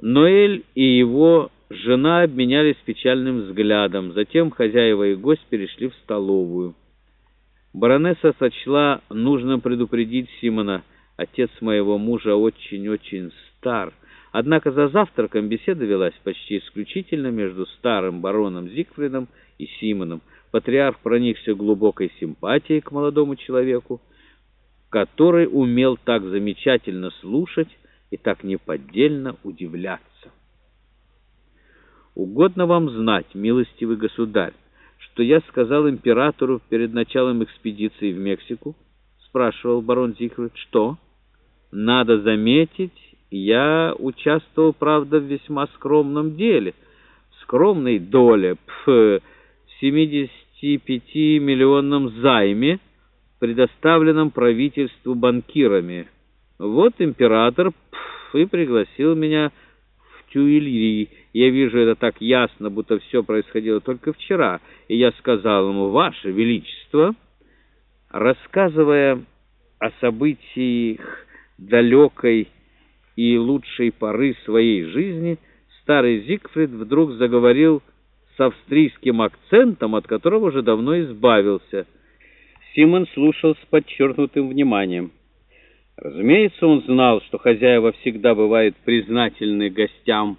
Ноэль и его жена обменялись печальным взглядом. Затем хозяева и гость перешли в столовую. Баронесса сочла нужным предупредить Симона. Отец моего мужа очень-очень стар. Однако за завтраком беседа велась почти исключительно между старым бароном Зигфридом и Симоном. Патриарх проникся глубокой симпатией к молодому человеку, который умел так замечательно слушать и так неподдельно удивляться. «Угодно вам знать, милостивый государь, что я сказал императору перед началом экспедиции в Мексику?» — спрашивал барон Зигфрид. «Что? Надо заметить, я участвовал, правда, в весьма скромном деле, в скромной доле, пф, 75-миллионном займе, предоставленном правительству банкирами. Вот император и пригласил меня в Тюильри. Я вижу это так ясно, будто все происходило только вчера, и я сказал ему, «Ваше Величество», рассказывая о событиях далекой и лучшей поры своей жизни, старый Зигфрид вдруг заговорил с австрийским акцентом, от которого уже давно избавился. Симон слушал с подчеркнутым вниманием. Разумеется, он знал, что хозяева всегда бывают признательны гостям,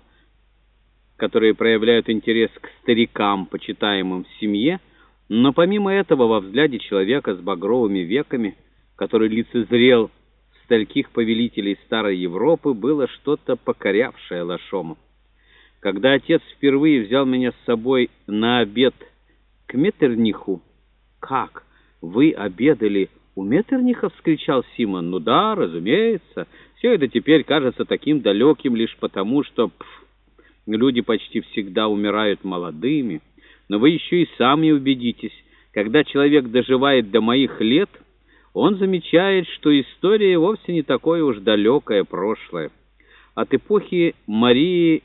которые проявляют интерес к старикам, почитаемым в семье, но помимо этого во взгляде человека с багровыми веками, который лицезрел стольких повелителей старой Европы, было что-то покорявшее Лашому. Когда отец впервые взял меня с собой на обед к Меттерниху, «Как? Вы обедали у Меттерниха?» — вскричал Симон. «Ну да, разумеется. Все это теперь кажется таким далеким лишь потому, что пф, люди почти всегда умирают молодыми. Но вы еще и сами убедитесь, когда человек доживает до моих лет, он замечает, что история вовсе не такое уж далекое прошлое. От эпохи Марии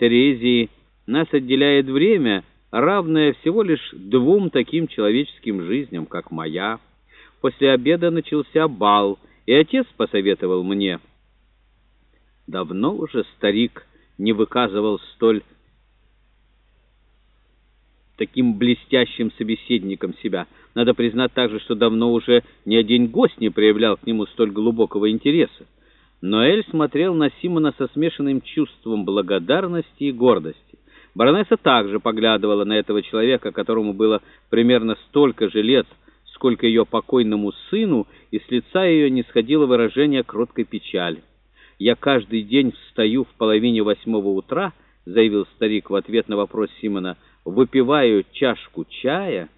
Терезии нас отделяет время, равное всего лишь двум таким человеческим жизням, как моя. После обеда начался бал, и отец посоветовал мне. Давно уже старик не выказывал столь таким блестящим собеседником себя. Надо признать также, что давно уже ни один гость не проявлял к нему столь глубокого интереса. Ноэль смотрел на Симона со смешанным чувством благодарности и гордости. Баронесса также поглядывала на этого человека, которому было примерно столько же лет, сколько ее покойному сыну, и с лица ее не сходило выражение кроткой печали. «Я каждый день встаю в половине восьмого утра», — заявил старик в ответ на вопрос Симона, — «выпиваю чашку чая».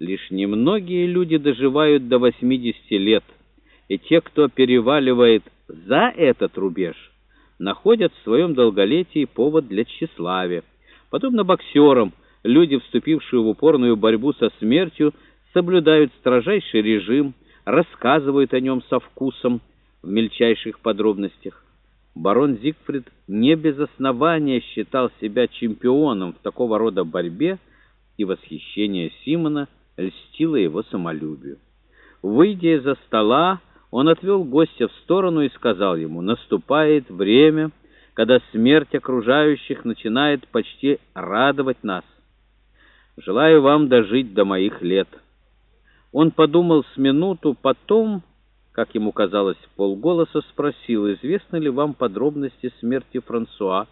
Лишь немногие люди доживают до восьмидесяти лет, и те, кто переваливает за этот рубеж находят в своем долголетии повод для тщеславия. Подобно боксерам, люди, вступившие в упорную борьбу со смертью, соблюдают строжайший режим, рассказывают о нем со вкусом в мельчайших подробностях. Барон Зигфрид не без основания считал себя чемпионом в такого рода борьбе, и восхищение Симона льстило его самолюбию. Выйдя из-за стола, он отвел гостя в сторону и сказал ему, «Наступает время, когда смерть окружающих начинает почти радовать нас. Желаю вам дожить до моих лет». Он подумал с минуту, потом, как ему казалось, полголоса спросил, «Известны ли вам подробности смерти Франсуа?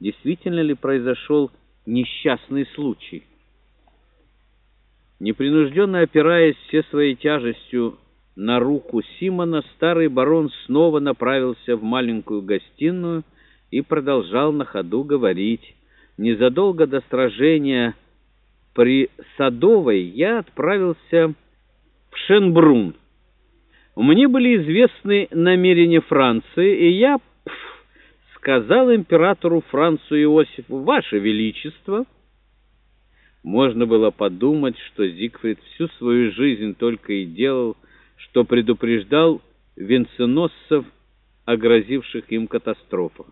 Действительно ли произошел несчастный случай?» Непринужденно опираясь все своей тяжестью на руку Симона, старый барон снова направился в маленькую гостиную и продолжал на ходу говорить. Незадолго до сражения при Садовой я отправился в Шенбрун. Мне были известны намерения Франции, и я пф, сказал императору Францу Иосифу, «Ваше Величество». Можно было подумать, что Зигфрид всю свою жизнь только и делал, что предупреждал венценосцев о грозивших им катастрофах.